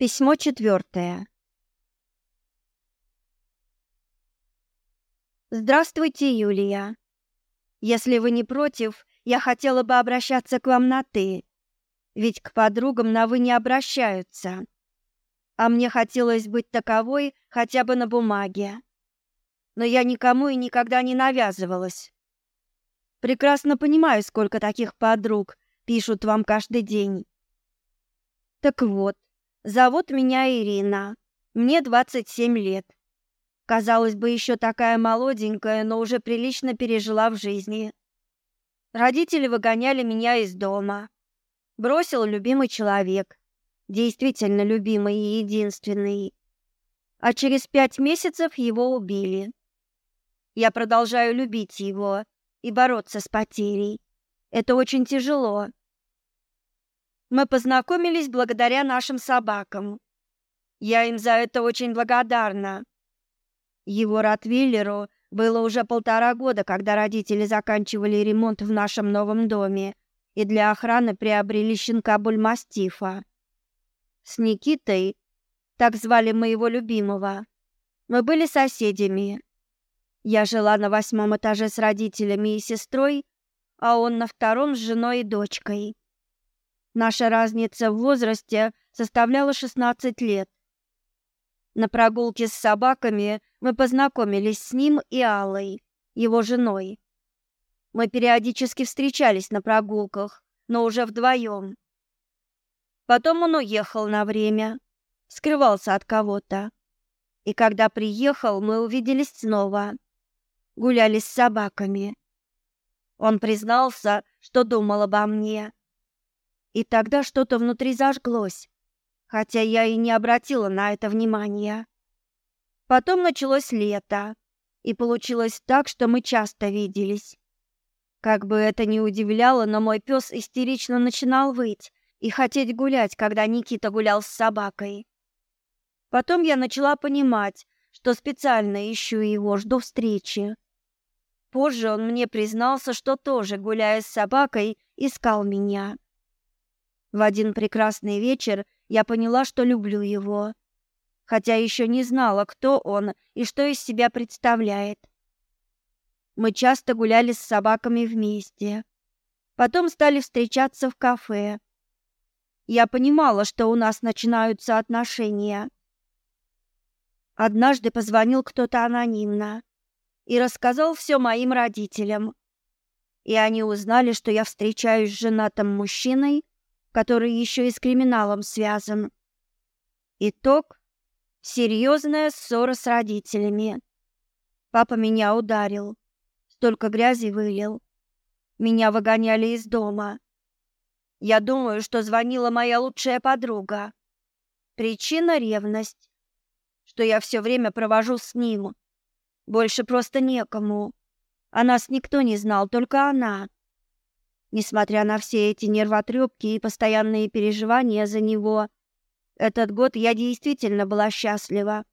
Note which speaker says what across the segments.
Speaker 1: Письмо четвертое. Здравствуйте, Юлия. Если вы не против, я хотела бы обращаться к вам на «ты», ведь к подругам на «вы» не обращаются. А мне хотелось быть таковой хотя бы на бумаге. Но я никому и никогда не навязывалась. Прекрасно понимаю, сколько таких подруг пишут вам каждый день. Так вот, Зовут меня Ирина. Мне 27 лет. Казалось бы, еще такая молоденькая, но уже прилично пережила в жизни. Родители выгоняли меня из дома. Бросил любимый человек. Действительно любимый и единственный. А через пять месяцев его убили. Я продолжаю любить его и бороться с потерей. Это очень тяжело. Мы познакомились благодаря нашим собакам. Я им за это очень благодарна. Его Ротвейлеру было уже полтора года, когда родители заканчивали ремонт в нашем новом доме и для охраны приобрели щенка бульмастифа. С Никитой, так звали моего любимого, мы были соседями. Я жила на восьмом этаже с родителями и сестрой, а он на втором с женой и дочкой. Наша разница в возрасте составляла 16 лет. На прогулке с собаками мы познакомились с ним и Аллой, его женой. Мы периодически встречались на прогулках, но уже вдвоем. Потом он уехал на время, скрывался от кого-то. И когда приехал, мы увиделись снова. Гуляли с собаками. Он признался, что думал обо мне и тогда что-то внутри зажглось, хотя я и не обратила на это внимания. Потом началось лето, и получилось так, что мы часто виделись. Как бы это ни удивляло, но мой пес истерично начинал выть и хотеть гулять, когда Никита гулял с собакой. Потом я начала понимать, что специально ищу его, жду встречи. Позже он мне признался, что тоже, гуляя с собакой, искал меня. В один прекрасный вечер я поняла, что люблю его, хотя еще не знала, кто он и что из себя представляет. Мы часто гуляли с собаками вместе. Потом стали встречаться в кафе. Я понимала, что у нас начинаются отношения. Однажды позвонил кто-то анонимно и рассказал все моим родителям. И они узнали, что я встречаюсь с женатым мужчиной, который еще и с криминалом связан. Итог — серьезная ссора с родителями. Папа меня ударил, столько грязи вылил. Меня выгоняли из дома. Я думаю, что звонила моя лучшая подруга. Причина — ревность, что я все время провожу с ним. Больше просто некому. О нас никто не знал, только она. Несмотря на все эти нервотрепки и постоянные переживания за него, этот год я действительно была счастлива.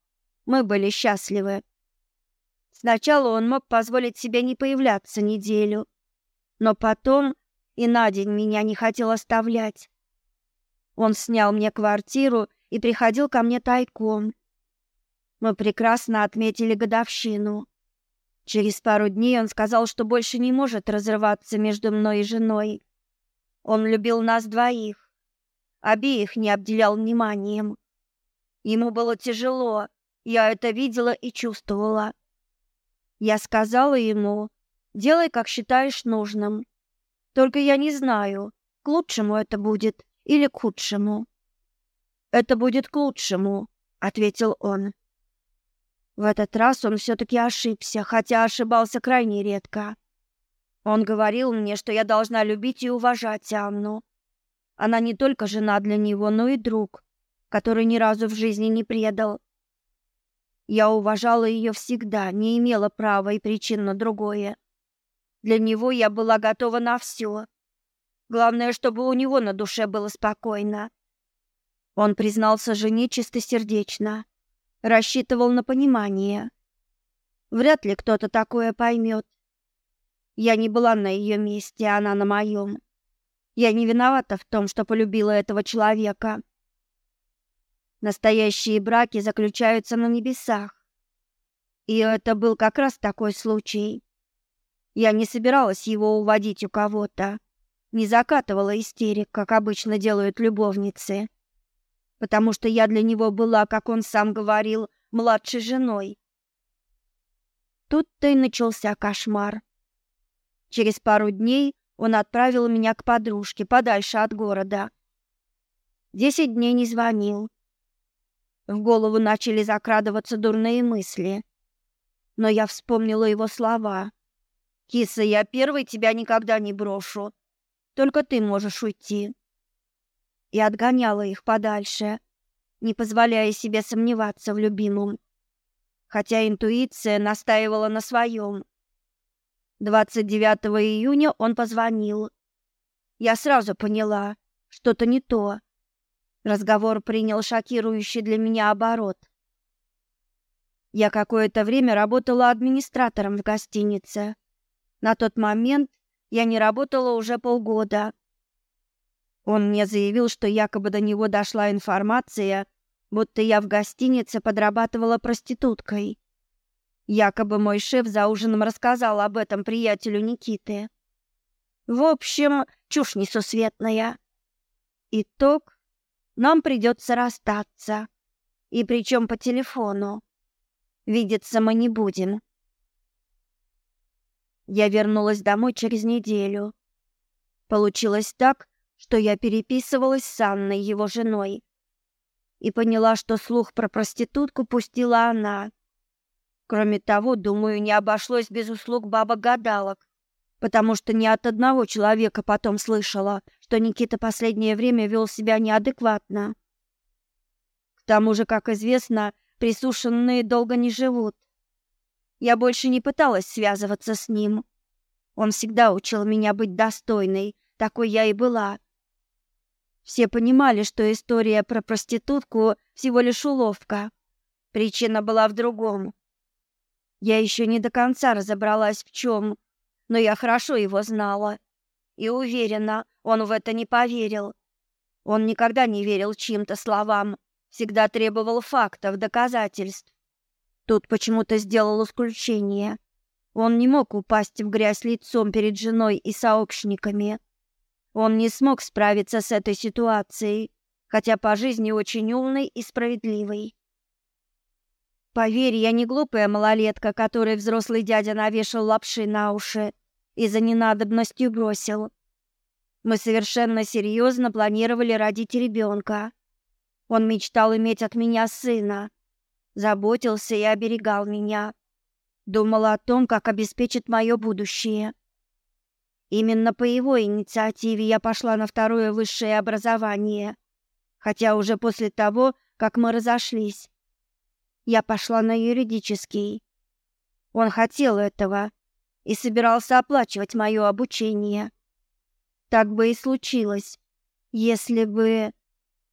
Speaker 1: Мы были счастливы. Сначала он мог позволить себе не появляться неделю, но потом и на день меня не хотел оставлять. Он снял мне квартиру и приходил ко мне тайком. Мы прекрасно отметили годовщину. Через пару дней он сказал, что больше не может разрываться между мной и женой. Он любил нас двоих, обеих не обделял вниманием. Ему было тяжело, я это видела и чувствовала. Я сказала ему, делай, как считаешь нужным. Только я не знаю, к лучшему это будет или к худшему. Это будет к лучшему, ответил он. В этот раз он все-таки ошибся, хотя ошибался крайне редко. Он говорил мне, что я должна любить и уважать Анну. Она не только жена для него, но и друг, который ни разу в жизни не предал. Я уважала ее всегда, не имела права и причин на другое. Для него я была готова на все. Главное, чтобы у него на душе было спокойно. Он признался жене чистосердечно рассчитывал на понимание. Вряд ли кто-то такое поймет. Я не была на ее месте, она на моем. Я не виновата в том, что полюбила этого человека. Настоящие браки заключаются на небесах. И это был как раз такой случай. Я не собиралась его уводить у кого-то, не закатывала истерик, как обычно делают любовницы, потому что я для него была, как он сам говорил, младшей женой. Тут-то и начался кошмар. Через пару дней он отправил меня к подружке подальше от города. Десять дней не звонил. В голову начали закрадываться дурные мысли. Но я вспомнила его слова. «Киса, я первый тебя никогда не брошу. Только ты можешь уйти». И отгоняла их подальше, не позволяя себе сомневаться в любимом. Хотя интуиция настаивала на своем. 29 июня он позвонил. Я сразу поняла, что-то не то. Разговор принял шокирующий для меня оборот. Я какое-то время работала администратором в гостинице. На тот момент я не работала уже полгода. Он мне заявил, что якобы до него дошла информация, будто я в гостинице подрабатывала проституткой. Якобы мой шеф за ужином рассказал об этом приятелю Никиты. В общем, чушь несусветная. Итог нам придется расстаться. И причем по телефону. Видеться мы не будем. Я вернулась домой через неделю. Получилось так, что я переписывалась с Анной, его женой, и поняла, что слух про проститутку пустила она. Кроме того, думаю, не обошлось без услуг бабок-гадалок потому что ни от одного человека потом слышала, что Никита последнее время вел себя неадекватно. К тому же, как известно, присушенные долго не живут. Я больше не пыталась связываться с ним. Он всегда учил меня быть достойной, такой я и была. Все понимали, что история про проститутку всего лишь уловка. Причина была в другом. Я еще не до конца разобралась в чем, но я хорошо его знала и уверена, он в это не поверил. Он никогда не верил чьим-то словам, всегда требовал фактов, доказательств. Тут почему-то сделал исключение. Он не мог упасть в грязь лицом перед женой и сообщниками. Он не смог справиться с этой ситуацией, хотя по жизни очень умный и справедливый. Поверь, я не глупая малолетка, которой взрослый дядя навешал лапши на уши и за ненадобностью бросил. Мы совершенно серьезно планировали родить ребенка. Он мечтал иметь от меня сына, заботился и оберегал меня. Думал о том, как обеспечит мое будущее. Именно по его инициативе я пошла на второе высшее образование, хотя уже после того, как мы разошлись я пошла на юридический. Он хотел этого и собирался оплачивать мое обучение. Так бы и случилось, если бы...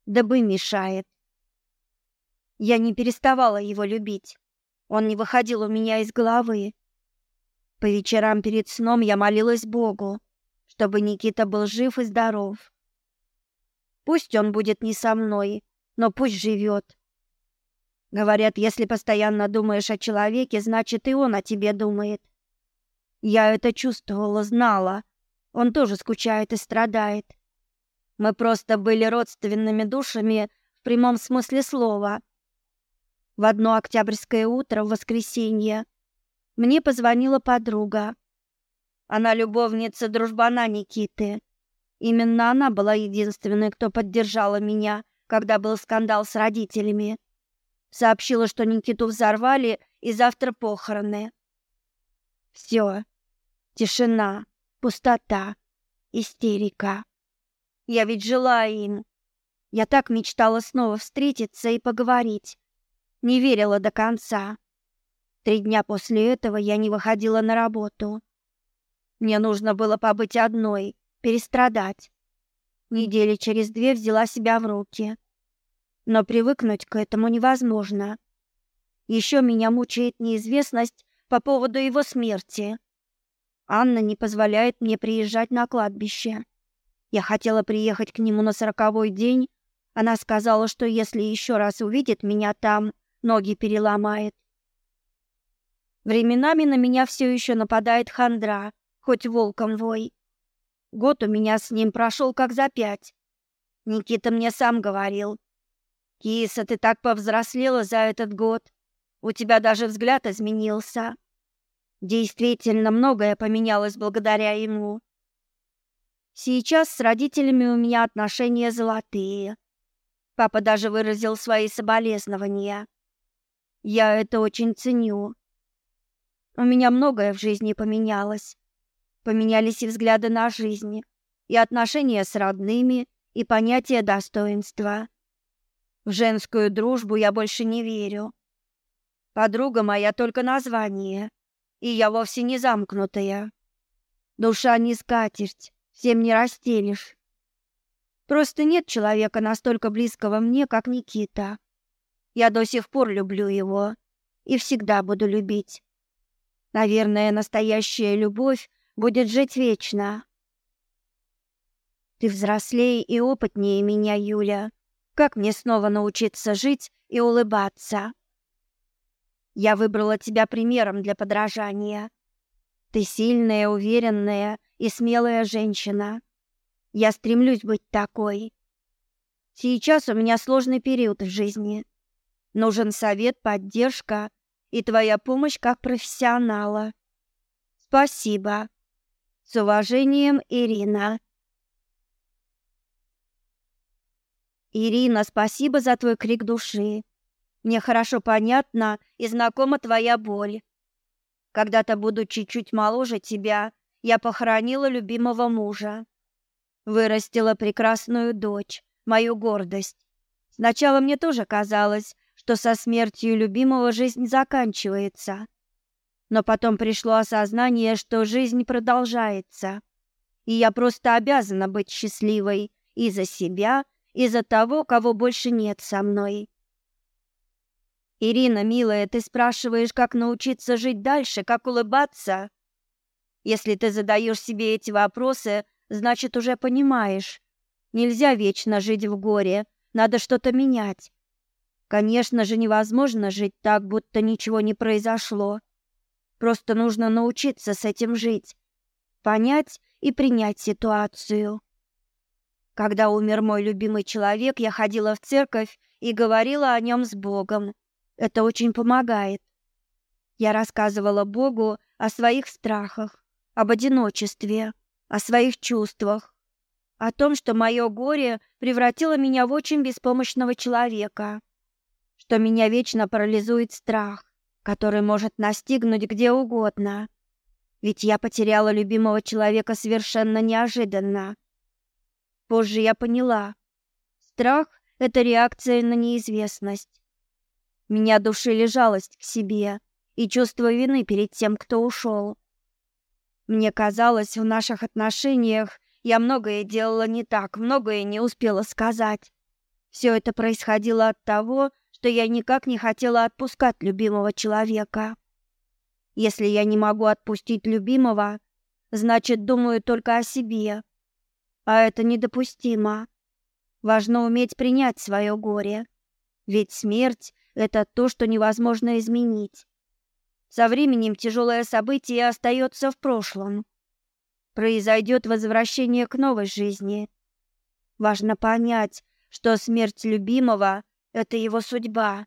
Speaker 1: Дабы мешает. Я не переставала его любить. Он не выходил у меня из головы. По вечерам перед сном я молилась Богу, чтобы Никита был жив и здоров. Пусть он будет не со мной, но пусть живет. Говорят, если постоянно думаешь о человеке, значит и он о тебе думает. Я это чувствовала, знала. Он тоже скучает и страдает. Мы просто были родственными душами в прямом смысле слова. В одно октябрьское утро в воскресенье мне позвонила подруга. Она любовница дружбана Никиты. Именно она была единственной, кто поддержала меня, когда был скандал с родителями. Сообщила, что Никиту взорвали и завтра похороны. Все. Тишина, пустота, истерика. Я ведь жила им. Я так мечтала снова встретиться и поговорить. Не верила до конца. Три дня после этого я не выходила на работу. Мне нужно было побыть одной, перестрадать. Недели через две взяла себя в руки но привыкнуть к этому невозможно. Еще меня мучает неизвестность по поводу его смерти. Анна не позволяет мне приезжать на кладбище. Я хотела приехать к нему на сороковой день, Она сказала, что если еще раз увидит меня там, ноги переломает. Временами на меня все еще нападает хандра, хоть волком вой. Год у меня с ним прошел как за пять. Никита мне сам говорил. «Киса, ты так повзрослела за этот год. У тебя даже взгляд изменился». Действительно, многое поменялось благодаря ему. Сейчас с родителями у меня отношения золотые. Папа даже выразил свои соболезнования. Я это очень ценю. У меня многое в жизни поменялось. Поменялись и взгляды на жизнь, и отношения с родными, и понятие достоинства. В женскую дружбу я больше не верю. Подруга моя только название, и я вовсе не замкнутая. Душа не скатерть, всем не расстелишь. Просто нет человека настолько близкого мне, как Никита. Я до сих пор люблю его и всегда буду любить. Наверное, настоящая любовь будет жить вечно. Ты взрослее и опытнее меня, Юля. Как мне снова научиться жить и улыбаться? Я выбрала тебя примером для подражания. Ты сильная, уверенная и смелая женщина. Я стремлюсь быть такой. Сейчас у меня сложный период в жизни. Нужен совет, поддержка и твоя помощь как профессионала. Спасибо. С уважением, Ирина. Ирина, спасибо за твой крик души. Мне хорошо понятна и знакома твоя боль. Когда-то, будучи чуть моложе тебя, я похоронила любимого мужа. Вырастила прекрасную дочь, мою гордость. Сначала мне тоже казалось, что со смертью любимого жизнь заканчивается. Но потом пришло осознание, что жизнь продолжается. И я просто обязана быть счастливой и за себя, и за того, кого больше нет со мной. Ирина, милая, ты спрашиваешь, как научиться жить дальше, как улыбаться? Если ты задаешь себе эти вопросы, значит, уже понимаешь. Нельзя вечно жить в горе, надо что-то менять. Конечно же, невозможно жить так, будто ничего не произошло. Просто нужно научиться с этим жить, понять и принять ситуацию. Когда умер мой любимый человек, я ходила в церковь и говорила о нем с Богом. Это очень помогает. Я рассказывала Богу о своих страхах, об одиночестве, о своих чувствах, о том, что мое горе превратило меня в очень беспомощного человека что меня вечно парализует страх, который может настигнуть где угодно. Ведь я потеряла любимого человека совершенно неожиданно. Позже я поняла, страх — это реакция на неизвестность. Меня душили жалость к себе и чувство вины перед тем, кто ушел. Мне казалось, в наших отношениях я многое делала не так, многое не успела сказать. Все это происходило от того, что я никак не хотела отпускать любимого человека. Если я не могу отпустить любимого, значит, думаю только о себе. А это недопустимо. Важно уметь принять свое горе. Ведь смерть — это то, что невозможно изменить. Со временем тяжелое событие остается в прошлом. Произойдет возвращение к новой жизни. Важно понять, что смерть любимого — это его судьба.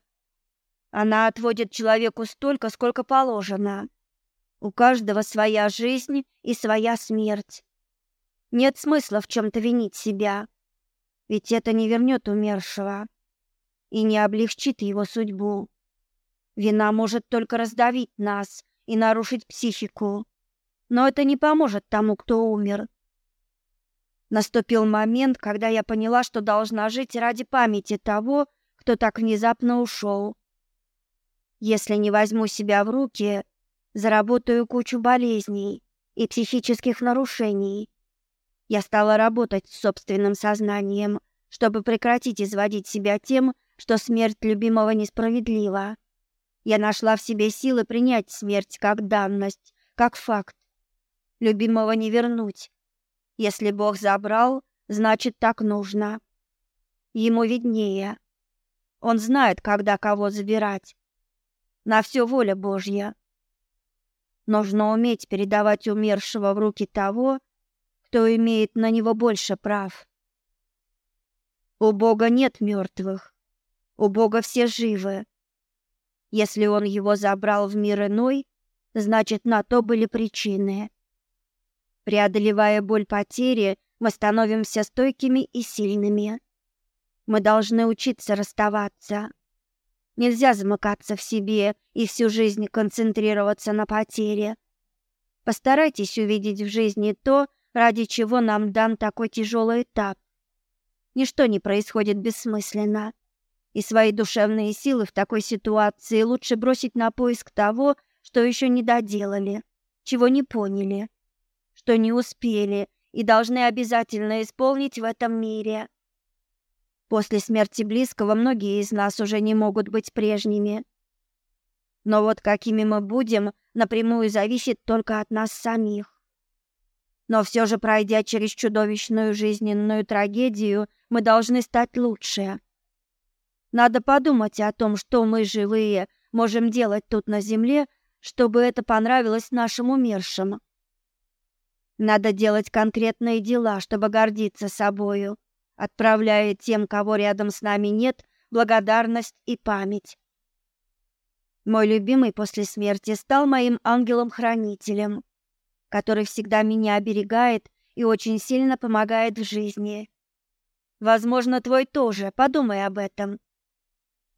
Speaker 1: Она отводит человеку столько, сколько положено. У каждого своя жизнь и своя смерть. Нет смысла в чем-то винить себя, ведь это не вернет умершего и не облегчит его судьбу. Вина может только раздавить нас и нарушить психику, но это не поможет тому, кто умер. Наступил момент, когда я поняла, что должна жить ради памяти того, кто так внезапно ушел. Если не возьму себя в руки, заработаю кучу болезней и психических нарушений. Я стала работать с собственным сознанием, чтобы прекратить изводить себя тем, что смерть любимого несправедлива. Я нашла в себе силы принять смерть как данность, как факт. Любимого не вернуть. Если Бог забрал, значит, так нужно. Ему виднее. Он знает, когда кого забирать. На все воля Божья. Нужно уметь передавать умершего в руки того, кто имеет на него больше прав. У Бога нет мертвых. У Бога все живы. Если он его забрал в мир иной, значит, на то были причины. Преодолевая боль потери, мы становимся стойкими и сильными. Мы должны учиться расставаться. Нельзя замыкаться в себе и всю жизнь концентрироваться на потере. Постарайтесь увидеть в жизни то, ради чего нам дан такой тяжелый этап. Ничто не происходит бессмысленно. И свои душевные силы в такой ситуации лучше бросить на поиск того, что еще не доделали, чего не поняли, что не успели и должны обязательно исполнить в этом мире. После смерти близкого многие из нас уже не могут быть прежними. Но вот какими мы будем, напрямую зависит только от нас самих. Но все же, пройдя через чудовищную жизненную трагедию, мы должны стать лучше. Надо подумать о том, что мы живые можем делать тут на земле, чтобы это понравилось нашим умершим. Надо делать конкретные дела, чтобы гордиться собою отправляя тем, кого рядом с нами нет, благодарность и память. Мой любимый после смерти стал моим ангелом-хранителем, который всегда меня оберегает и очень сильно помогает в жизни. Возможно, твой тоже, подумай об этом.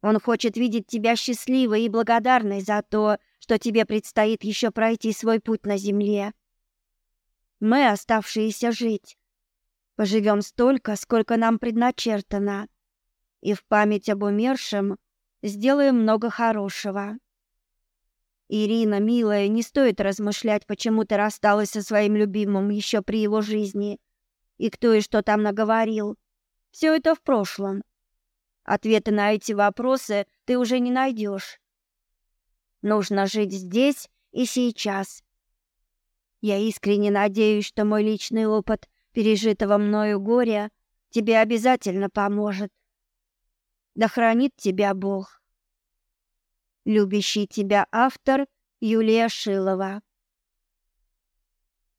Speaker 1: Он хочет видеть тебя счастливой и благодарной за то, что тебе предстоит еще пройти свой путь на земле. Мы, оставшиеся жить, Поживем столько, сколько нам предначертано, и в память об умершем сделаем много хорошего. Ирина, милая, не стоит размышлять, почему ты рассталась со своим любимым еще при его жизни, и кто и что там наговорил. Все это в прошлом. Ответы на эти вопросы ты уже не найдешь. Нужно жить здесь и сейчас. Я искренне надеюсь, что мой личный опыт пережитого мною горя тебе обязательно поможет. Да хранит тебя Бог. Любящий тебя автор Юлия Шилова